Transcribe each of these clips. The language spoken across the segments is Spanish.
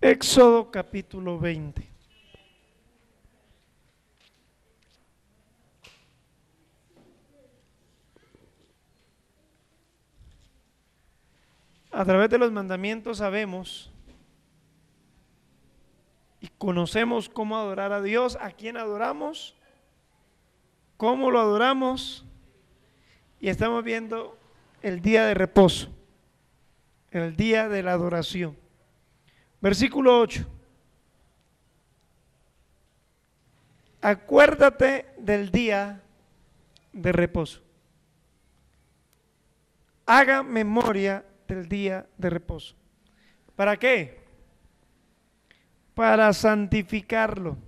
Éxodo capítulo 20. A través de los mandamientos sabemos y conocemos cómo adorar a Dios, a quién adoramos, cómo lo adoramos y estamos viendo el día de reposo, el día de la adoración. Versículo 8. Acuérdate del día de reposo. Haga memoria del día de reposo. ¿Para qué? Para santificarlo.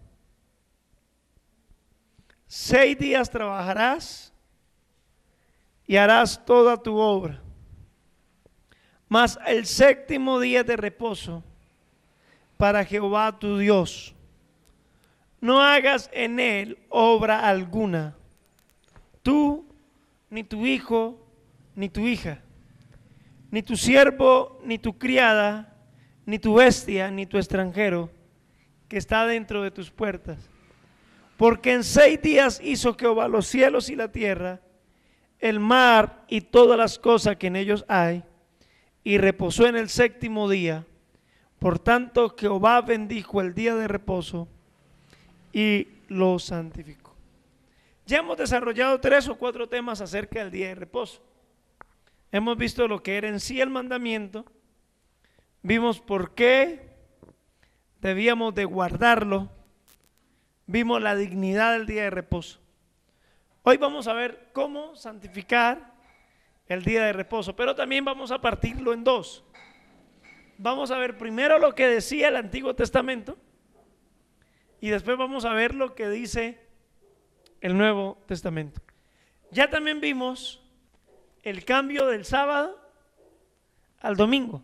Seis días trabajarás y harás toda tu obra. Mas el séptimo día de reposo para Jehová tu Dios. No hagas en él obra alguna, tú, ni tu hijo, ni tu hija, ni tu siervo, ni tu criada, ni tu bestia, ni tu extranjero, que está dentro de tus puertas. Porque en seis días hizo Jehová los cielos y la tierra, el mar y todas las cosas que en ellos hay, y reposó en el séptimo día. Por tanto, Jehová bendijo el día de reposo y lo santificó. Ya hemos desarrollado tres o cuatro temas acerca del día de reposo. Hemos visto lo que era en sí el mandamiento, vimos por qué debíamos de guardarlo, vimos la dignidad del día de reposo. Hoy vamos a ver cómo santificar el día de reposo, pero también vamos a partirlo en dos vamos a ver primero lo que decía el Antiguo Testamento y después vamos a ver lo que dice el Nuevo Testamento. Ya también vimos el cambio del sábado al domingo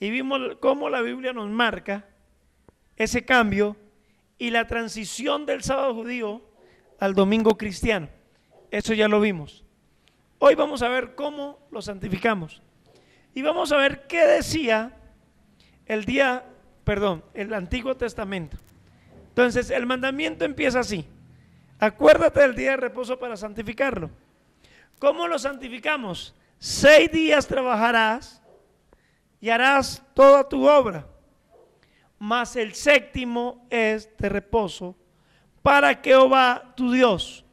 y vimos cómo la Biblia nos marca ese cambio y la transición del sábado judío al domingo cristiano. Eso ya lo vimos. Hoy vamos a ver cómo lo santificamos. Y vamos a ver qué decía el día, perdón, el Antiguo Testamento. Entonces, el mandamiento empieza así. Acuérdate del día de reposo para santificarlo. ¿Cómo lo santificamos? Seis días trabajarás y harás toda tu obra, mas el séptimo es de reposo para Jehová tu Dios.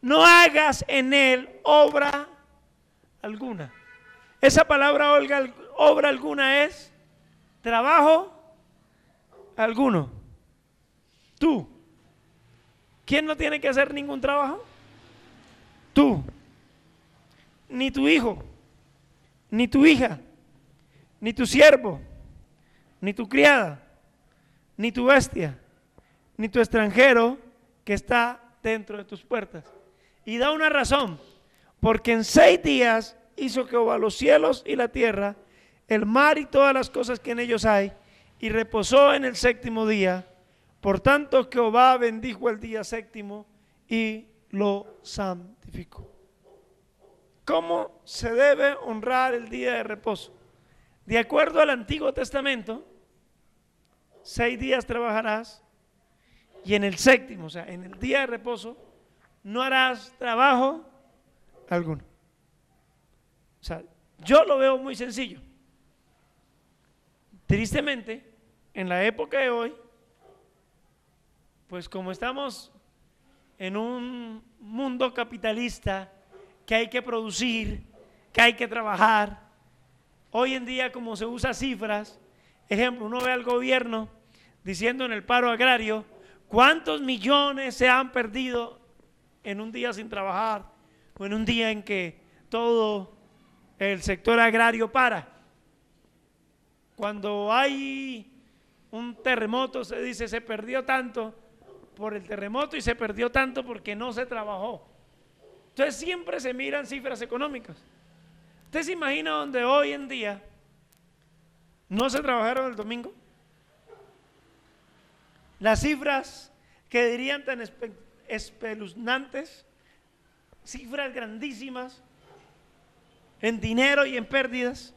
No hagas en él obra alguna. Esa palabra obra alguna es trabajo alguno. Tú. ¿Quién no tiene que hacer ningún trabajo? Tú. Ni tu hijo, ni tu hija, ni tu siervo, ni tu criada, ni tu bestia, ni tu extranjero que está dentro de tus puertas. Y da una razón, porque en seis días hizo Jehová los cielos y la tierra, el mar y todas las cosas que en ellos hay, y reposó en el séptimo día. Por tanto, Jehová bendijo el día séptimo y lo santificó. ¿Cómo se debe honrar el día de reposo? De acuerdo al Antiguo Testamento, seis días trabajarás y en el séptimo, o sea, en el día de reposo, no harás trabajo alguno. O sea, yo lo veo muy sencillo. Tristemente, en la época de hoy, pues como estamos en un mundo capitalista que hay que producir, que hay que trabajar, hoy en día como se usa cifras, ejemplo, uno ve al gobierno diciendo en el paro agrario, ¿cuántos millones se han perdido en un día sin trabajar o en un día en que todo el sector agrario para. Cuando hay un terremoto, se dice, se perdió tanto por el terremoto y se perdió tanto porque no se trabajó. Entonces siempre se miran cifras económicas. ¿Usted se imagina donde hoy en día no se trabajaron el domingo? Las cifras que dirían tan espeluznantes, cifras grandísimas, en dinero y en pérdidas.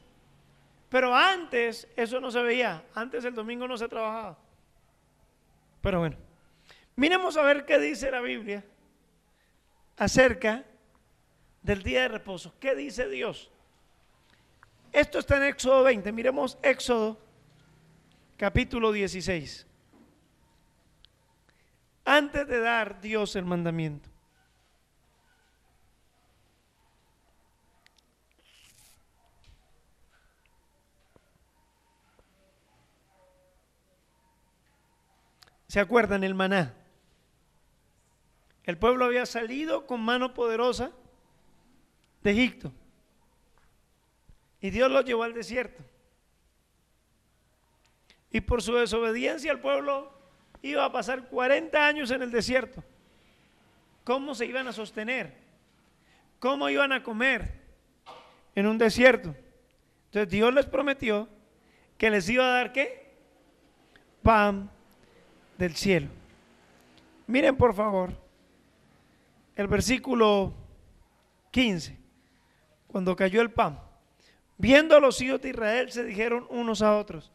Pero antes eso no se veía. Antes el domingo no se trabajaba. Pero bueno, miremos a ver qué dice la Biblia acerca del día de reposo. ¿Qué dice Dios? Esto está en Éxodo 20. Miremos Éxodo capítulo 16. Antes de dar Dios el mandamiento. ¿Se acuerdan el maná? El pueblo había salido con mano poderosa de Egipto. Y Dios lo llevó al desierto. Y por su desobediencia el pueblo iba a pasar 40 años en el desierto. ¿Cómo se iban a sostener? ¿Cómo iban a comer en un desierto? Entonces Dios les prometió que les iba a dar qué? Pan del cielo. Miren por favor el versículo 15, cuando cayó el pan. Viendo a los hijos de Israel se dijeron unos a otros,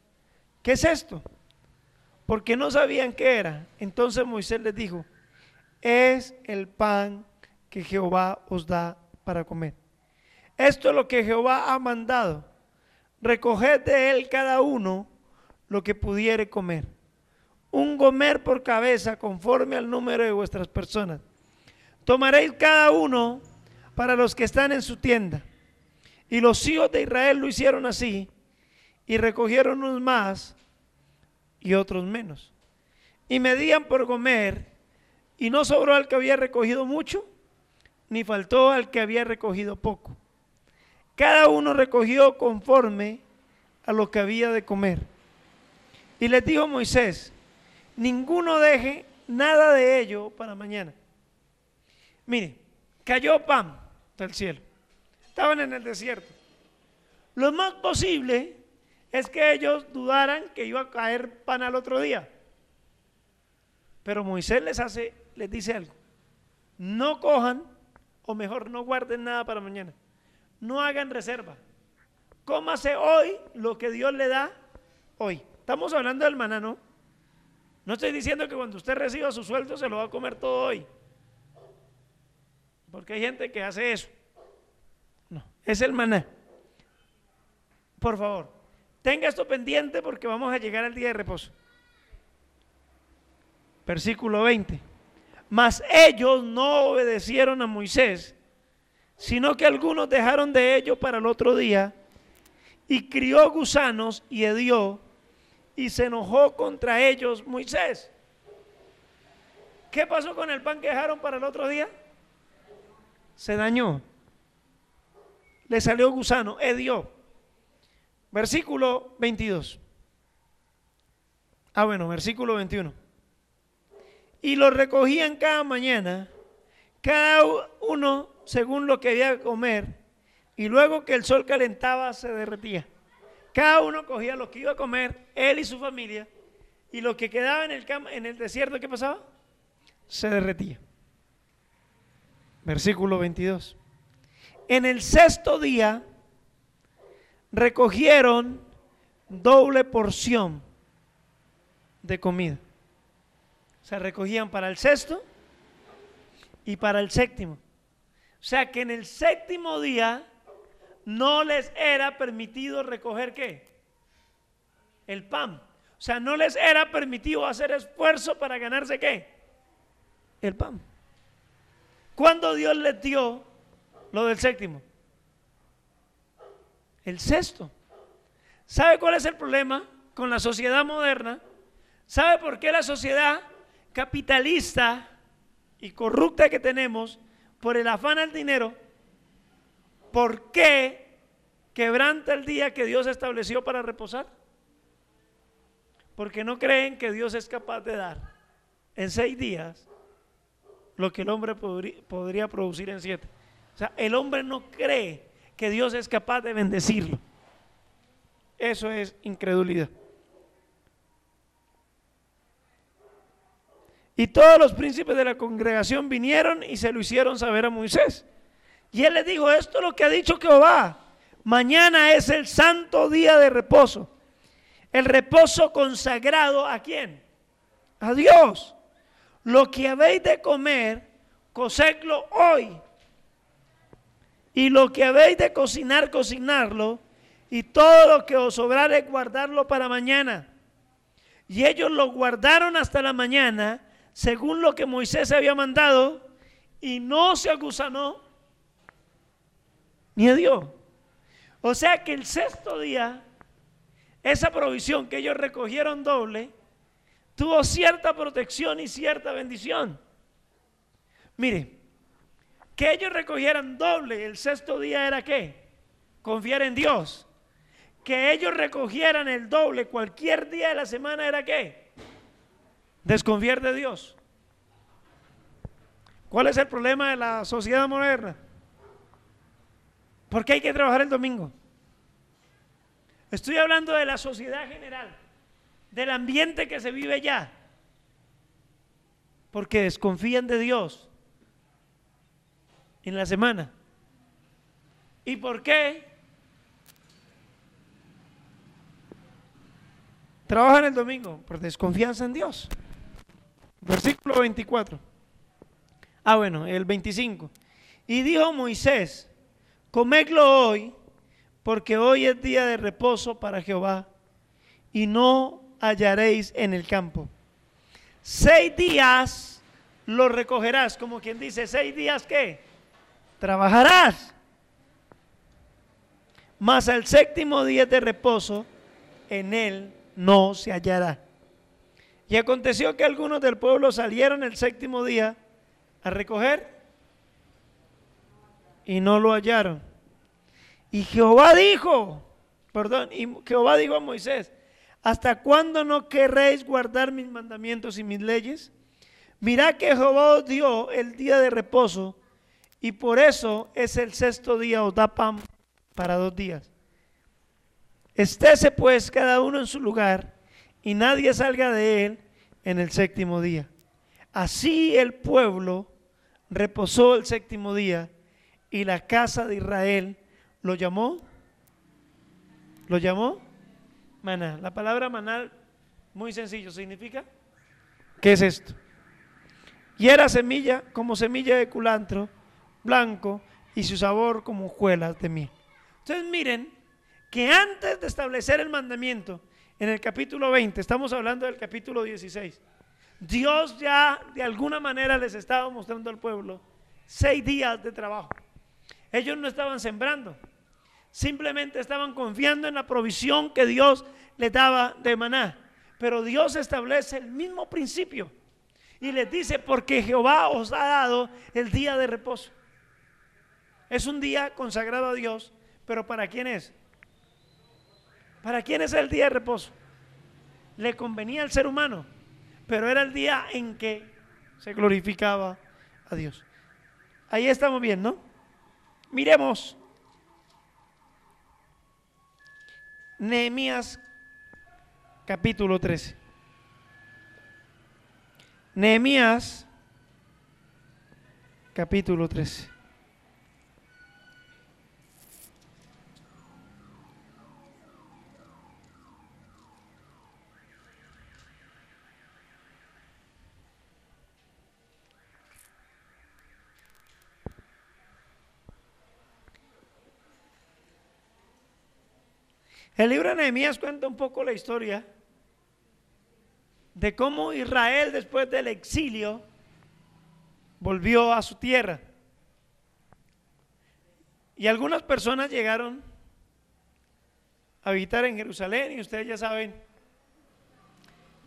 ¿qué es esto? Porque no sabían qué era. Entonces Moisés les dijo, es el pan que Jehová os da para comer. Esto es lo que Jehová ha mandado. Recoged de él cada uno lo que pudiere comer un gomer por cabeza conforme al número de vuestras personas. Tomaréis cada uno para los que están en su tienda. Y los hijos de Israel lo hicieron así, y recogieron unos más y otros menos. Y medían por gomer, y no sobró al que había recogido mucho, ni faltó al que había recogido poco. Cada uno recogió conforme a lo que había de comer. Y les dijo Moisés, ninguno deje nada de ello para mañana. Mire, cayó pan del cielo. Estaban en el desierto. Lo más posible es que ellos dudaran que iba a caer pan al otro día. Pero Moisés les hace, les dice algo. No cojan, o mejor, no guarden nada para mañana. No hagan reserva. Cómase hoy lo que Dios le da hoy. Estamos hablando del maná, ¿no? No estoy diciendo que cuando usted reciba su sueldo se lo va a comer todo hoy. Porque hay gente que hace eso. No, es el maná. Por favor, tenga esto pendiente porque vamos a llegar al día de reposo. Versículo 20. Mas ellos no obedecieron a Moisés, sino que algunos dejaron de ello para el otro día y crió gusanos y hedió y se enojó contra ellos Moisés. ¿Qué pasó con el pan que dejaron para el otro día? Se dañó. Le salió gusano, hedió. Versículo 22. Ah, bueno, versículo 21. Y lo recogían cada mañana, cada uno según lo que había que comer, y luego que el sol calentaba se derretía. Cada uno cogía lo que iba a comer, él y su familia, y lo que quedaba en el, en el desierto, ¿qué pasaba? Se derretía. Versículo 22. En el sexto día recogieron doble porción de comida. Se recogían para el sexto y para el séptimo. O sea que en el séptimo día no les era permitido recoger qué? El pan. O sea, no les era permitido hacer esfuerzo para ganarse qué? El pan. ¿Cuándo Dios les dio lo del séptimo? El sexto. ¿Sabe cuál es el problema con la sociedad moderna? ¿Sabe por qué la sociedad capitalista y corrupta que tenemos, por el afán al dinero, ¿por qué quebranta el día que Dios estableció para reposar? Porque no creen que Dios es capaz de dar en seis días lo que el hombre podría producir en siete. O sea, el hombre no cree que Dios es capaz de bendecirlo. Eso es incredulidad. Y todos los príncipes de la congregación vinieron y se lo hicieron saber a Moisés. Y él le dijo, esto es lo que ha dicho Jehová. Mañana es el santo día de reposo. El reposo consagrado a quién? A Dios. Lo que habéis de comer, cocedlo hoy. Y lo que habéis de cocinar, cocinarlo. Y todo lo que os sobrare, guardarlo para mañana. Y ellos lo guardaron hasta la mañana, según lo que Moisés había mandado, y no se agusanó ni a Dios. O sea que el sexto día, esa provisión que ellos recogieron doble, tuvo cierta protección y cierta bendición. Mire, que ellos recogieran doble el sexto día era qué? Confiar en Dios. Que ellos recogieran el doble cualquier día de la semana era qué? Desconfiar de Dios. ¿Cuál es el problema de la sociedad moderna? ¿Por qué hay que trabajar el domingo? Estoy hablando de la sociedad general, del ambiente que se vive ya. Porque desconfían de Dios en la semana. ¿Y por qué? Trabajan el domingo por desconfianza en Dios. Versículo 24. Ah, bueno, el 25. Y dijo Moisés, comedlo hoy, porque hoy es día de reposo para Jehová, y no hallaréis en el campo. Seis días lo recogerás, como quien dice, seis días qué? Trabajarás. Mas el séptimo día de reposo, en él no se hallará. Y aconteció que algunos del pueblo salieron el séptimo día a recoger y no lo hallaron. Y Jehová dijo, perdón, y Jehová dijo a Moisés, ¿hasta cuándo no querréis guardar mis mandamientos y mis leyes? Mirad que Jehová os dio el día de reposo y por eso es el sexto día, os da pan para dos días. Estése pues cada uno en su lugar y nadie salga de él en el séptimo día. Así el pueblo reposó el séptimo día y la casa de Israel lo llamó, lo llamó maná. La palabra maná, muy sencillo, significa, ¿qué es esto? Y era semilla como semilla de culantro blanco y su sabor como hojuelas de miel. Entonces miren que antes de establecer el mandamiento, en el capítulo 20, estamos hablando del capítulo 16, Dios ya de alguna manera les estaba mostrando al pueblo seis días de trabajo. Ellos no estaban sembrando, simplemente estaban confiando en la provisión que Dios les daba de maná. Pero Dios establece el mismo principio y les dice, porque Jehová os ha dado el día de reposo. Es un día consagrado a Dios, pero ¿para quién es? ¿Para quién es el día de reposo? Le convenía al ser humano pero era el día en que se glorificaba a Dios. Ahí estamos bien, ¿no? Miremos. Nehemías capítulo 13. Nehemías capítulo 13. El libro de Nehemías cuenta un poco la historia de cómo Israel después del exilio volvió a su tierra. Y algunas personas llegaron a habitar en Jerusalén y ustedes ya saben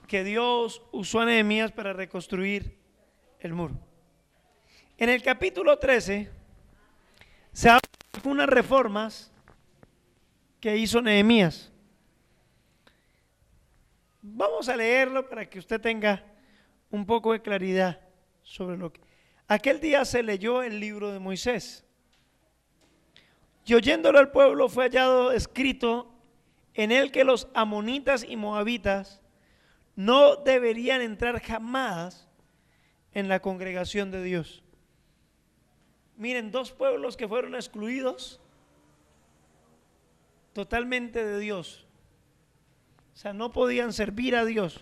que Dios usó a Nehemías para reconstruir el muro. En el capítulo 13 se habla de unas reformas que hizo Nehemías. Vamos a leerlo para que usted tenga un poco de claridad sobre lo que... Aquel día se leyó el libro de Moisés. Y oyéndolo al pueblo fue hallado escrito en él que los amonitas y moabitas no deberían entrar jamás en la congregación de Dios. Miren, dos pueblos que fueron excluidos totalmente de Dios. O sea, no podían servir a Dios.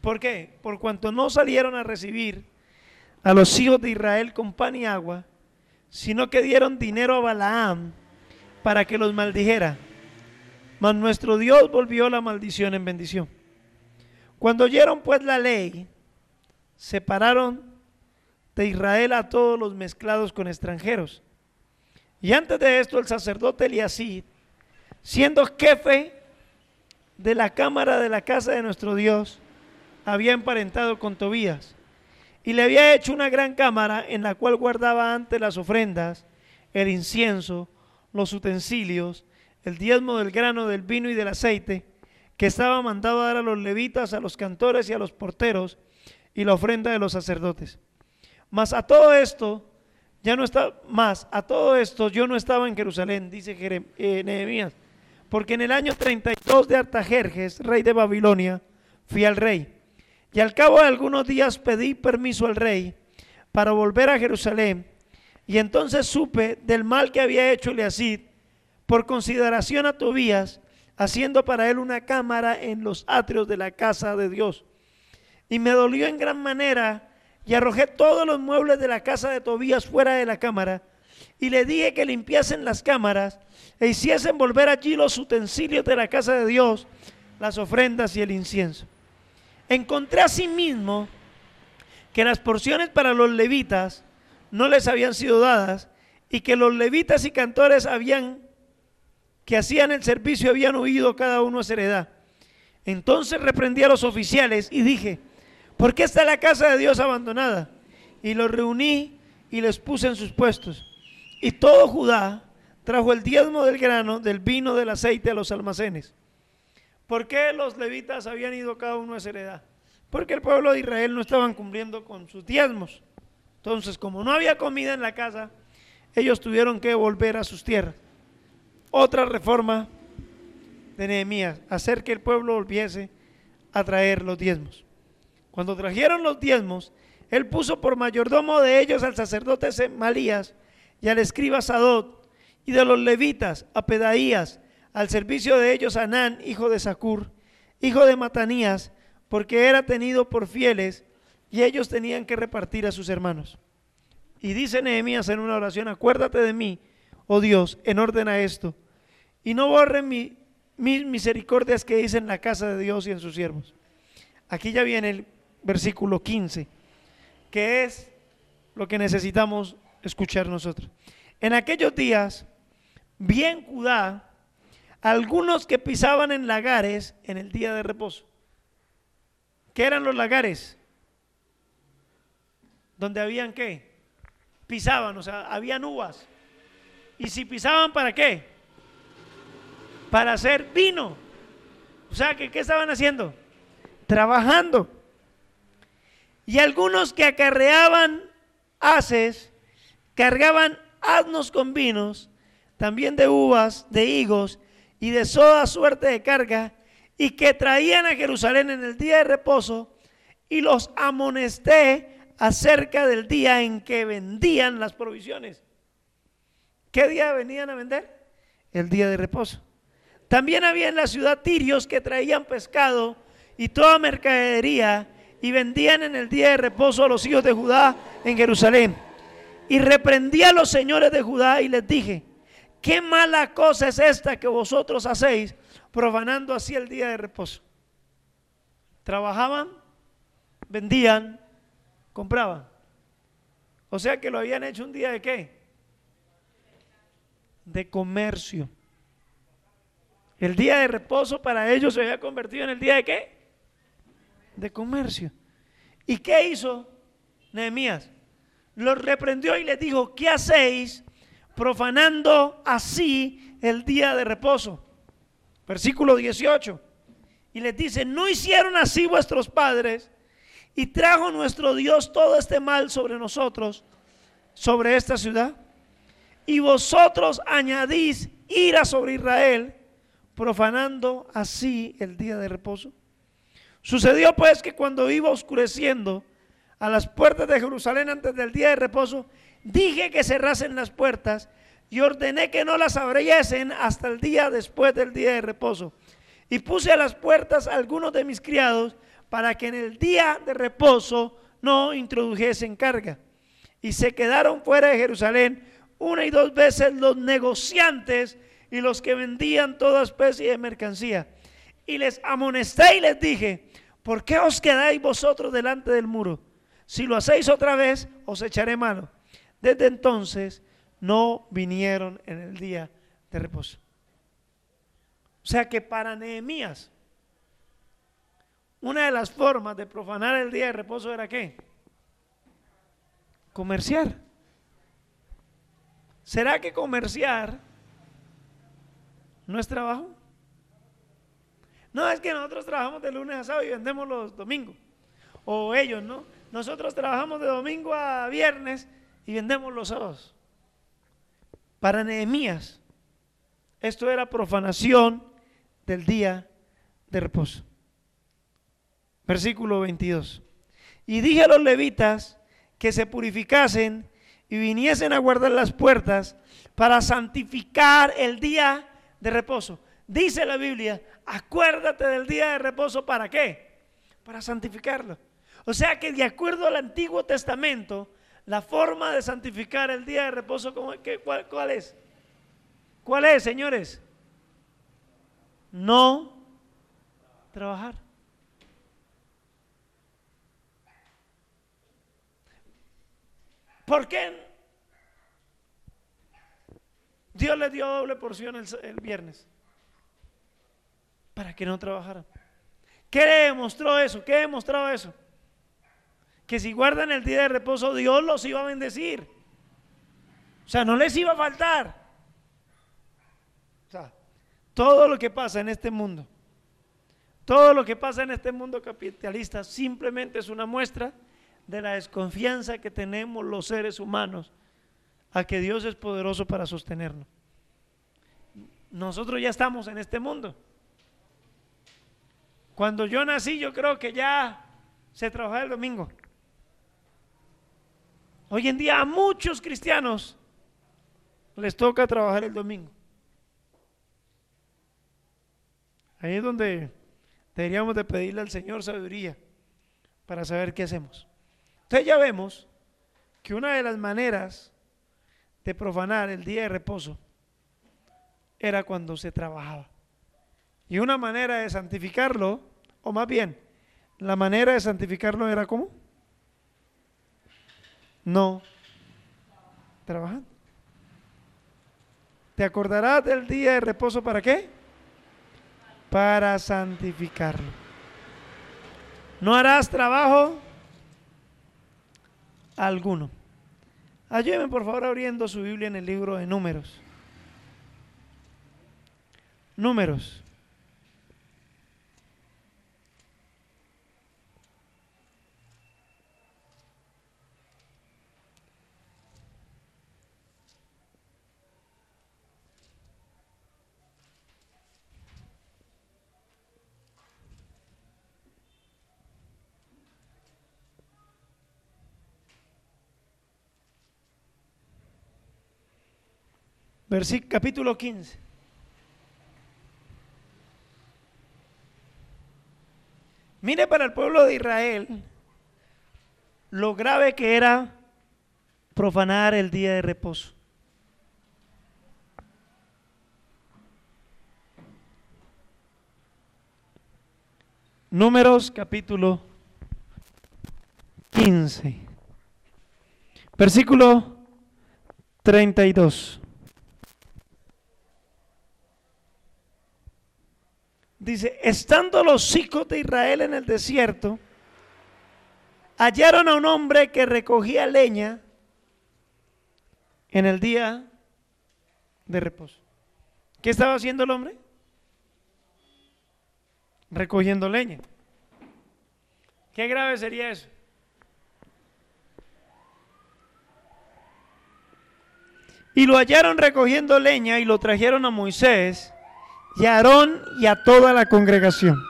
¿Por qué? Por cuanto no salieron a recibir a los hijos de Israel con pan y agua, sino que dieron dinero a Balaam para que los maldijera. Mas nuestro Dios volvió la maldición en bendición. Cuando oyeron pues la ley, separaron de Israel a todos los mezclados con extranjeros. Y antes de esto el sacerdote Eliasid, siendo jefe de la cámara de la casa de nuestro Dios, había emparentado con Tobías y le había hecho una gran cámara en la cual guardaba antes las ofrendas, el incienso, los utensilios, el diezmo del grano, del vino y del aceite, que estaba mandado dar a los levitas, a los cantores y a los porteros, y la ofrenda de los sacerdotes. Mas a todo esto, ya no está más, a todo esto yo no estaba en Jerusalén, dice eh, Nehemías, porque en el año 32 de Artajerjes, rey de Babilonia, fui al rey. Y al cabo de algunos días pedí permiso al rey para volver a Jerusalén. Y entonces supe del mal que había hecho Eliasid por consideración a Tobías, haciendo para él una cámara en los atrios de la casa de Dios. Y me dolió en gran manera y arrojé todos los muebles de la casa de Tobías fuera de la cámara y le dije que limpiasen las cámaras e hiciesen volver allí los utensilios de la casa de Dios, las ofrendas y el incienso. Encontré asimismo que las porciones para los levitas no les habían sido dadas y que los levitas y cantores habían que hacían el servicio habían huido cada uno a su heredad. Entonces reprendí a los oficiales y dije, ¿por qué está la casa de Dios abandonada? Y los reuní y les puse en sus puestos. Y todo Judá trajo el diezmo del grano, del vino, del aceite a los almacenes. ¿Por qué los levitas habían ido cada uno a su heredad? Porque el pueblo de Israel no estaban cumpliendo con sus diezmos. Entonces, como no había comida en la casa, ellos tuvieron que volver a sus tierras. Otra reforma de Nehemías, hacer que el pueblo volviese a traer los diezmos. Cuando trajeron los diezmos, él puso por mayordomo de ellos al sacerdote Malías y al escriba Sadot, y de los levitas a Pedaías, al servicio de ellos Anán, hijo de Sacur, hijo de Matanías, porque era tenido por fieles, y ellos tenían que repartir a sus hermanos. Y dice Nehemías en una oración, acuérdate de mí, oh Dios, en orden a esto, y no borren mis misericordias que hice en la casa de Dios y en sus siervos. Aquí ya viene el versículo 15, que es lo que necesitamos escuchar nosotros. En aquellos días, bien Judá, algunos que pisaban en lagares en el día de reposo. ¿Qué eran los lagares? Donde habían qué? Pisaban, o sea, habían uvas. ¿Y si pisaban para qué? Para hacer vino. O sea, que ¿qué estaban haciendo? Trabajando. Y algunos que acarreaban haces, cargaban asnos con vinos, también de uvas, de higos y de toda suerte de carga, y que traían a Jerusalén en el día de reposo, y los amonesté acerca del día en que vendían las provisiones. ¿Qué día venían a vender? El día de reposo. También había en la ciudad tirios que traían pescado y toda mercadería y vendían en el día de reposo a los hijos de Judá en Jerusalén. Y reprendí a los señores de Judá y les dije, qué mala cosa es esta que vosotros hacéis profanando así el día de reposo. Trabajaban, vendían, compraban. O sea que lo habían hecho un día de qué? De comercio. El día de reposo para ellos se había convertido en el día de qué? De comercio. ¿Y qué hizo Nehemías? Los reprendió y les dijo, ¿qué hacéis profanando así el día de reposo? Versículo 18. Y les dice, ¿no hicieron así vuestros padres? Y trajo nuestro Dios todo este mal sobre nosotros, sobre esta ciudad. Y vosotros añadís ira sobre Israel profanando así el día de reposo. Sucedió pues que cuando iba oscureciendo a las puertas de Jerusalén antes del día de reposo, dije que cerrasen las puertas y ordené que no las abriesen hasta el día después del día de reposo. Y puse a las puertas algunos de mis criados para que en el día de reposo no introdujesen carga. Y se quedaron fuera de Jerusalén una y dos veces los negociantes y los que vendían toda especie de mercancía. Y les amonesté y les dije, ¿por qué os quedáis vosotros delante del muro? Si lo hacéis otra vez, os echaré mano. Desde entonces no vinieron en el día de reposo. O sea que para Nehemías, una de las formas de profanar el día de reposo era qué? Comerciar. ¿Será que comerciar no es trabajo? No, es que nosotros trabajamos de lunes a sábado y vendemos los domingos. O ellos, ¿no? Nosotros trabajamos de domingo a viernes y vendemos los sábados. Para Nehemías, esto era profanación del día de reposo. Versículo 22. Y dije a los levitas que se purificasen y viniesen a guardar las puertas para santificar el día de reposo. Dice la Biblia, acuérdate del día de reposo para qué? Para santificarlo. O sea que de acuerdo al Antiguo Testamento, la forma de santificar el día de reposo, cuál, ¿cuál es? ¿Cuál es, señores? No trabajar. ¿Por qué Dios le dio doble porción el, el viernes? Para que no trabajaran. ¿Qué demostró eso? ¿Qué demostró eso? Que si guardan el día de reposo, Dios los iba a bendecir. O sea, no les iba a faltar. O sea, todo lo que pasa en este mundo, todo lo que pasa en este mundo capitalista simplemente es una muestra de la desconfianza que tenemos los seres humanos a que Dios es poderoso para sostenernos. Nosotros ya estamos en este mundo. Cuando yo nací, yo creo que ya se trabajaba el domingo. Hoy en día a muchos cristianos les toca trabajar el domingo. Ahí es donde deberíamos de pedirle al Señor sabiduría para saber qué hacemos. Entonces ya vemos que una de las maneras de profanar el día de reposo era cuando se trabajaba. Y una manera de santificarlo o más bien, la manera de santificarlo era cómo? No trabajando. ¿Te acordarás del día de reposo para qué? Para santificarlo. No harás trabajo alguno. Ayúdenme por favor abriendo su Biblia en el libro de números. Números. Versículo, capítulo 15. Mire para el pueblo de Israel lo grave que era profanar el día de reposo. Números capítulo 15, versículo 32. Dice, estando los hijos de Israel en el desierto, hallaron a un hombre que recogía leña en el día de reposo. ¿Qué estaba haciendo el hombre? Recogiendo leña. ¿Qué grave sería eso? Y lo hallaron recogiendo leña y lo trajeron a Moisés y a Aarón y a toda la congregación.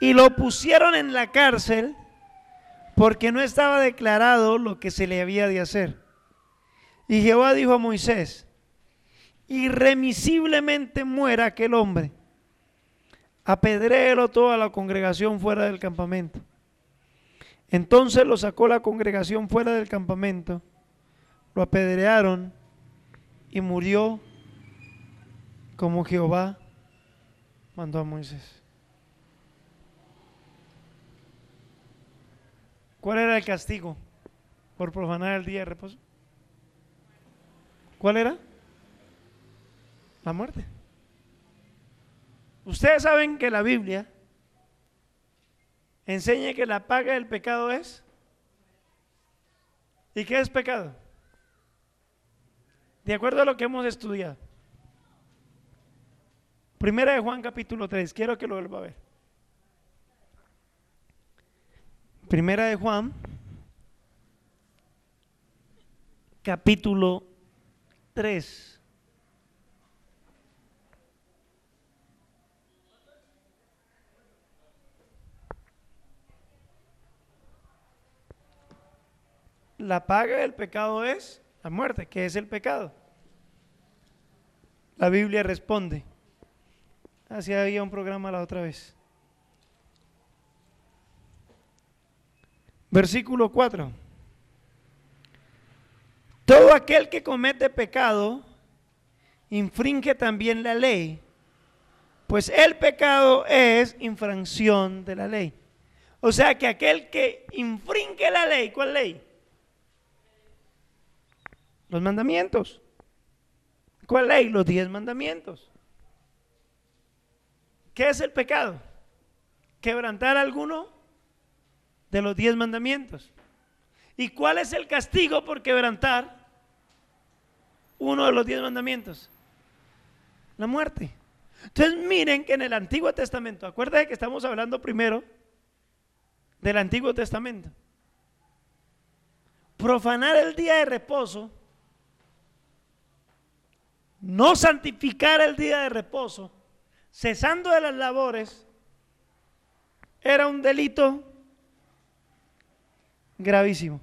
Y lo pusieron en la cárcel porque no estaba declarado lo que se le había de hacer. Y Jehová dijo a Moisés, irremisiblemente muera aquel hombre, apedréelo toda la congregación fuera del campamento. Entonces lo sacó la congregación fuera del campamento, lo apedrearon y murió como Jehová mandó a Moisés. ¿Cuál era el castigo por profanar el día de reposo? ¿Cuál era? La muerte. Ustedes saben que la Biblia enseña que la paga del pecado es. ¿Y qué es pecado? De acuerdo a lo que hemos estudiado. Primera de Juan capítulo 3, quiero que lo vuelva a ver. Primera de Juan capítulo 3. La paga del pecado es la muerte. ¿Qué es el pecado? La Biblia responde. Así había un programa la otra vez. Versículo 4. Todo aquel que comete pecado infringe también la ley, pues el pecado es infracción de la ley. O sea que aquel que infringe la ley, ¿cuál ley? Los mandamientos. ¿Cuál ley? Los diez mandamientos. ¿Qué es el pecado? Quebrantar alguno de los diez mandamientos. ¿Y cuál es el castigo por quebrantar uno de los diez mandamientos? La muerte. Entonces miren que en el Antiguo Testamento, acuérdense que estamos hablando primero del Antiguo Testamento. Profanar el día de reposo, no santificar el día de reposo, cesando de las labores, era un delito gravísimo.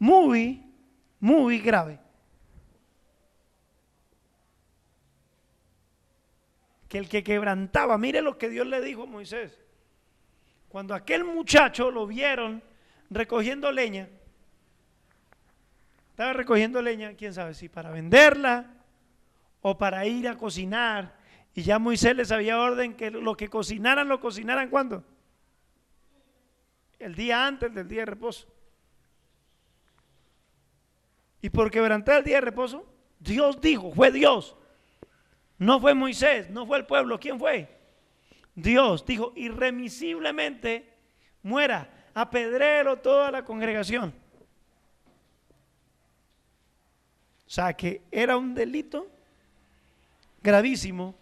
Muy, muy grave. Que el que quebrantaba, mire lo que Dios le dijo a Moisés. Cuando aquel muchacho lo vieron recogiendo leña, estaba recogiendo leña, quién sabe si para venderla o para ir a cocinar y ya Moisés les había orden que lo que cocinaran, lo cocinaran cuando? El día antes del día de reposo. Y por quebrantar el día de reposo, Dios dijo, fue Dios. No fue Moisés, no fue el pueblo. ¿Quién fue? Dios dijo, irremisiblemente muera, apedrero toda la congregación. O sea que era un delito gravísimo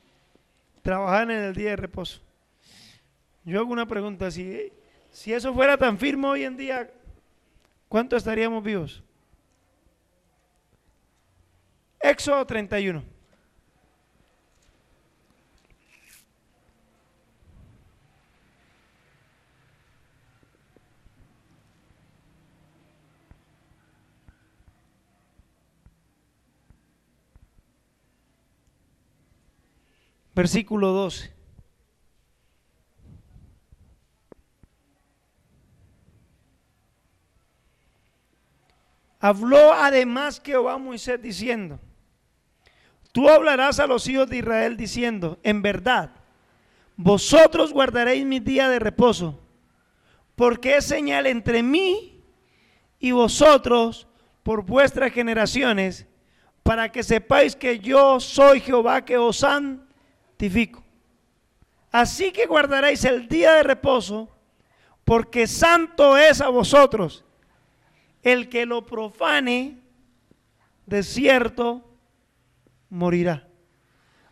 trabajar en el día de reposo. Yo hago una pregunta, si, si eso fuera tan firme hoy en día, ¿cuánto estaríamos vivos? Éxodo 31. Versículo 12. Habló además Jehová Moisés diciendo, tú hablarás a los hijos de Israel diciendo, en verdad, vosotros guardaréis mi día de reposo, porque es señal entre mí y vosotros por vuestras generaciones, para que sepáis que yo soy Jehová que os Así que guardaréis el día de reposo, porque santo es a vosotros. El que lo profane, de cierto, morirá.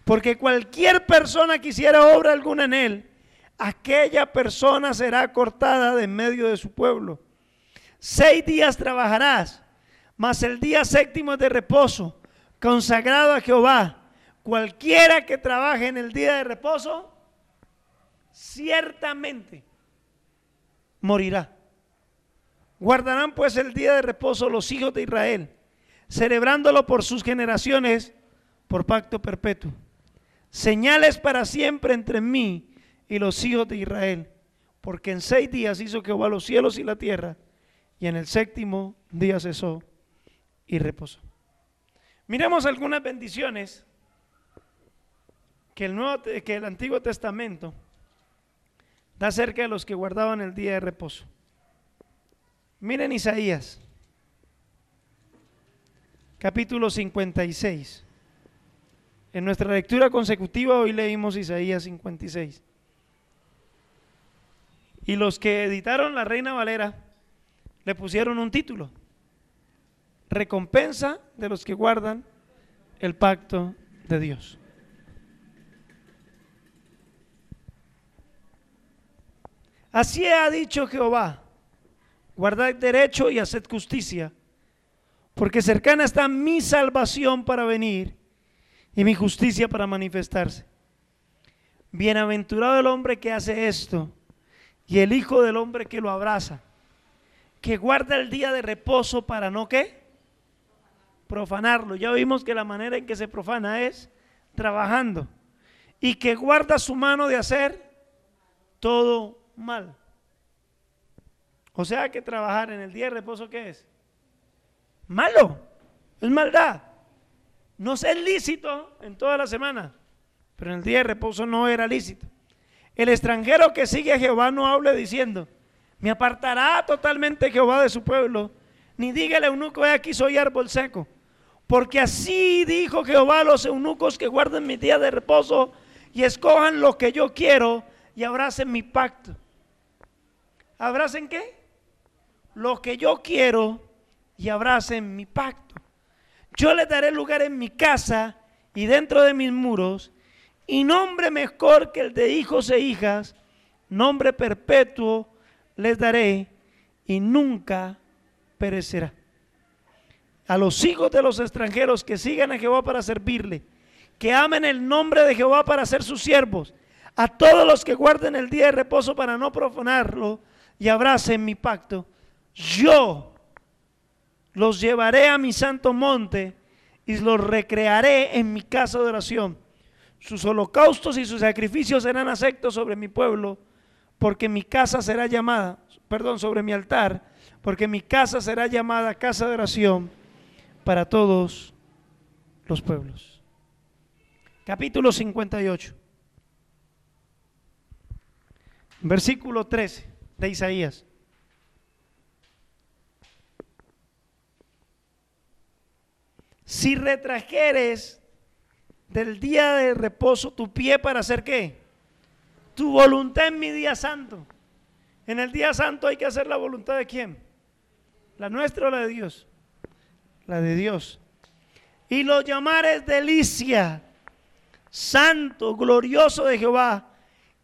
Porque cualquier persona que hiciera obra alguna en él, aquella persona será cortada de en medio de su pueblo. Seis días trabajarás, mas el día séptimo es de reposo, consagrado a Jehová cualquiera que trabaje en el día de reposo, ciertamente morirá. Guardarán pues el día de reposo los hijos de Israel, celebrándolo por sus generaciones, por pacto perpetuo. Señales para siempre entre mí y los hijos de Israel, porque en seis días hizo Jehová los cielos y la tierra, y en el séptimo día cesó y reposó. Miremos algunas bendiciones que el, Nuevo, que el Antiguo Testamento da acerca de los que guardaban el día de reposo. Miren Isaías, capítulo 56. En nuestra lectura consecutiva hoy leímos Isaías 56. Y los que editaron la Reina Valera le pusieron un título. Recompensa de los que guardan el pacto de Dios. Así ha dicho Jehová, guardad derecho y haced justicia, porque cercana está mi salvación para venir y mi justicia para manifestarse. Bienaventurado el hombre que hace esto y el hijo del hombre que lo abraza, que guarda el día de reposo para no qué? Profanarlo. Ya vimos que la manera en que se profana es trabajando y que guarda su mano de hacer todo mal. O sea que trabajar en el día de reposo, ¿qué es? Malo, es maldad. No es lícito en toda la semana, pero en el día de reposo no era lícito. El extranjero que sigue a Jehová no hable diciendo, me apartará totalmente Jehová de su pueblo, ni dígale a eunuco, he aquí soy árbol seco. Porque así dijo Jehová a los eunucos que guarden mi día de reposo y escojan lo que yo quiero y abracen mi pacto. ¿Abracen qué? Lo que yo quiero y abracen mi pacto. Yo les daré lugar en mi casa y dentro de mis muros, y nombre mejor que el de hijos e hijas, nombre perpetuo les daré y nunca perecerá. A los hijos de los extranjeros que sigan a Jehová para servirle, que amen el nombre de Jehová para ser sus siervos, a todos los que guarden el día de reposo para no profanarlo, y abracen mi pacto, yo los llevaré a mi santo monte y los recrearé en mi casa de oración. Sus holocaustos y sus sacrificios serán aceptos sobre mi pueblo, porque mi casa será llamada, perdón, sobre mi altar, porque mi casa será llamada casa de oración para todos los pueblos. Capítulo 58. Versículo 13 de Isaías. Si retrajeres del día de reposo tu pie para hacer qué? Tu voluntad en mi día santo. En el día santo hay que hacer la voluntad de quién? ¿La nuestra o la de Dios? La de Dios. Y lo llamares delicia, santo, glorioso de Jehová,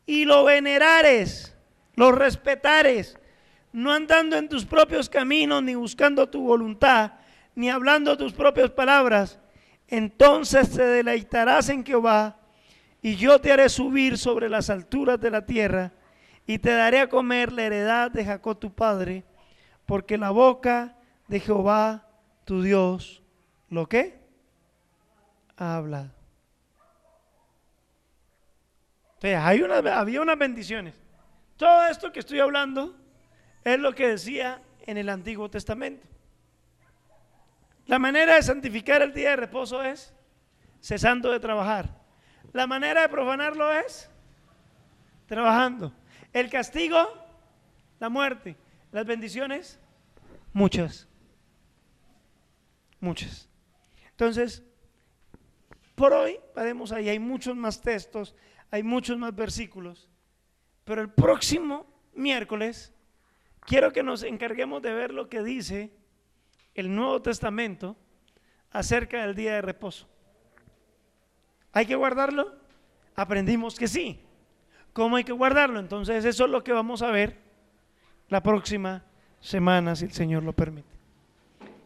y lo venerares los respetares, no andando en tus propios caminos, ni buscando tu voluntad, ni hablando tus propias palabras, entonces te deleitarás en Jehová, y yo te haré subir sobre las alturas de la tierra, y te daré a comer la heredad de Jacob tu padre, porque la boca de Jehová tu Dios, ¿lo que? Ha hablado. Hay una, había unas bendiciones. Todo esto que estoy hablando es lo que decía en el Antiguo Testamento. La manera de santificar el día de reposo es cesando de trabajar. La manera de profanarlo es trabajando. El castigo, la muerte. Las bendiciones, muchas. Muchas. Entonces, por hoy paremos ahí. Hay muchos más textos, hay muchos más versículos. Pero el próximo miércoles quiero que nos encarguemos de ver lo que dice el Nuevo Testamento acerca del día de reposo. ¿Hay que guardarlo? Aprendimos que sí. ¿Cómo hay que guardarlo? Entonces eso es lo que vamos a ver la próxima semana, si el Señor lo permite.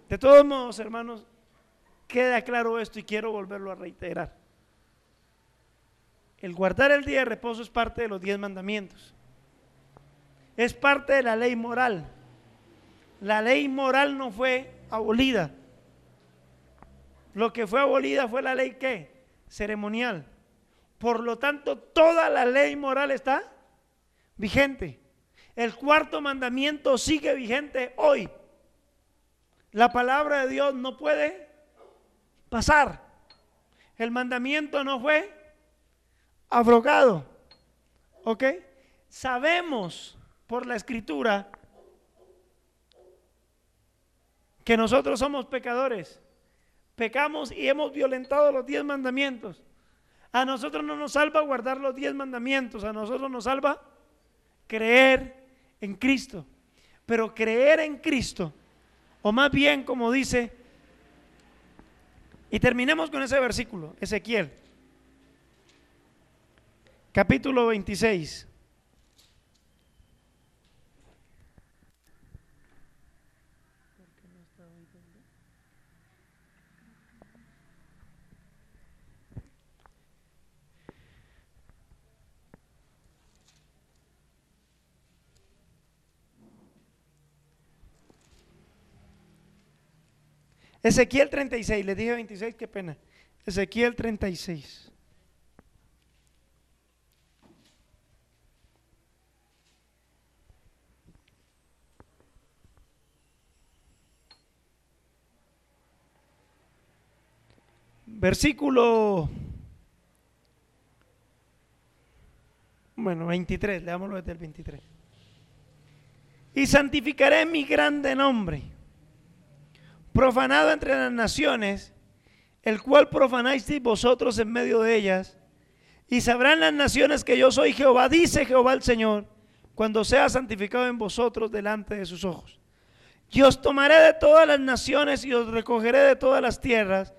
De todos modos, hermanos, queda claro esto y quiero volverlo a reiterar. El guardar el día de reposo es parte de los diez mandamientos. Es parte de la ley moral. La ley moral no fue abolida. Lo que fue abolida fue la ley qué? Ceremonial. Por lo tanto, toda la ley moral está vigente. El cuarto mandamiento sigue vigente hoy. La palabra de Dios no puede pasar. El mandamiento no fue abrogado. ¿Ok? Sabemos por la escritura que nosotros somos pecadores. Pecamos y hemos violentado los diez mandamientos. A nosotros no nos salva guardar los diez mandamientos, a nosotros nos salva creer en Cristo. Pero creer en Cristo, o más bien como dice, y terminemos con ese versículo, Ezequiel, capítulo 26. Ezequiel 36, les dije 26, qué pena. Ezequiel 36. Versículo, bueno, 23, leámoslo desde el 23. Y santificaré mi grande nombre profanado entre las naciones, el cual profanáis vosotros en medio de ellas, y sabrán las naciones que yo soy Jehová, dice Jehová el Señor, cuando sea santificado en vosotros delante de sus ojos. Y os tomaré de todas las naciones y os recogeré de todas las tierras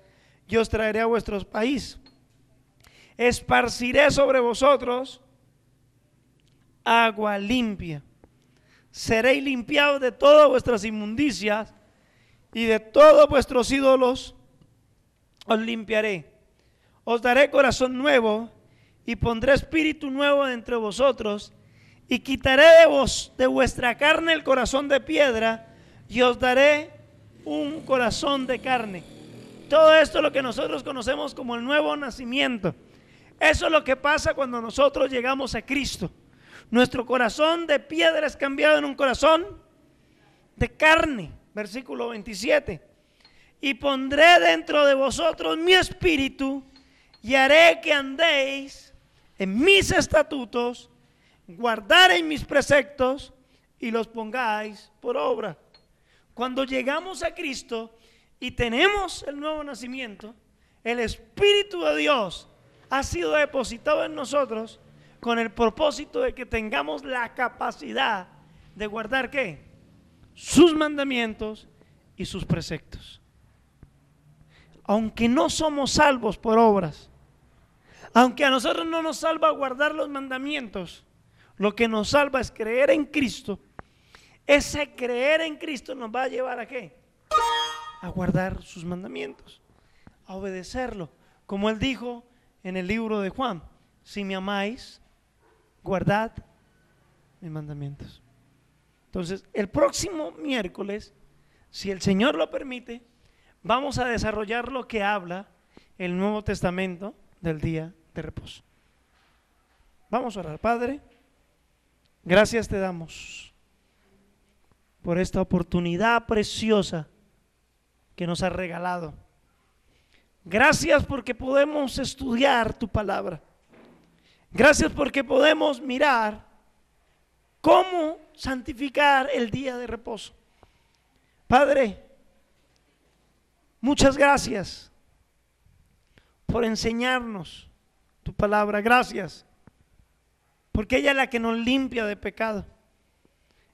y os traeré a vuestro país. Esparciré sobre vosotros agua limpia. Seréis limpiados de todas vuestras inmundicias y de todos vuestros ídolos os limpiaré. Os daré corazón nuevo y pondré espíritu nuevo entre vosotros y quitaré de vos de vuestra carne el corazón de piedra y os daré un corazón de carne. Todo esto es lo que nosotros conocemos como el nuevo nacimiento. Eso es lo que pasa cuando nosotros llegamos a Cristo. Nuestro corazón de piedra es cambiado en un corazón de carne versículo 27. Y pondré dentro de vosotros mi espíritu y haré que andéis en mis estatutos, guardaréis mis preceptos y los pongáis por obra. Cuando llegamos a Cristo y tenemos el nuevo nacimiento, el Espíritu de Dios ha sido depositado en nosotros con el propósito de que tengamos la capacidad de guardar qué? sus mandamientos y sus preceptos. Aunque no somos salvos por obras, aunque a nosotros no nos salva guardar los mandamientos, lo que nos salva es creer en Cristo. Ese creer en Cristo nos va a llevar a qué? A guardar sus mandamientos, a obedecerlo. Como él dijo en el libro de Juan, si me amáis, guardad mis mandamientos. Entonces, el próximo miércoles, si el Señor lo permite, vamos a desarrollar lo que habla el Nuevo Testamento del día de reposo. Vamos a orar, Padre. Gracias te damos por esta oportunidad preciosa que nos ha regalado. Gracias porque podemos estudiar tu palabra. Gracias porque podemos mirar cómo santificar el día de reposo. Padre, muchas gracias por enseñarnos tu palabra. Gracias. Porque ella es la que nos limpia de pecado.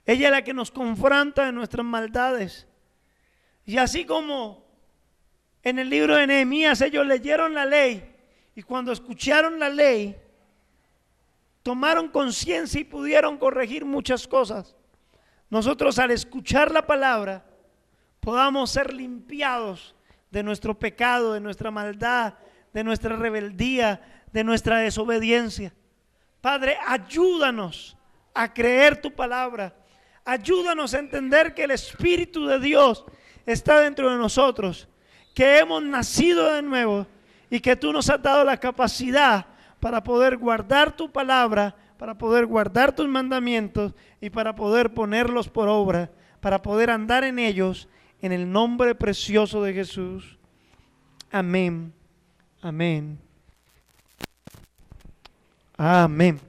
Ella es la que nos confronta de nuestras maldades. Y así como en el libro de Nehemías ellos leyeron la ley y cuando escucharon la ley, tomaron conciencia y pudieron corregir muchas cosas. Nosotros al escuchar la palabra podamos ser limpiados de nuestro pecado, de nuestra maldad, de nuestra rebeldía, de nuestra desobediencia. Padre, ayúdanos a creer tu palabra. Ayúdanos a entender que el Espíritu de Dios está dentro de nosotros, que hemos nacido de nuevo y que tú nos has dado la capacidad para poder guardar tu palabra, para poder guardar tus mandamientos y para poder ponerlos por obra, para poder andar en ellos en el nombre precioso de Jesús. Amén. Amén. Amén.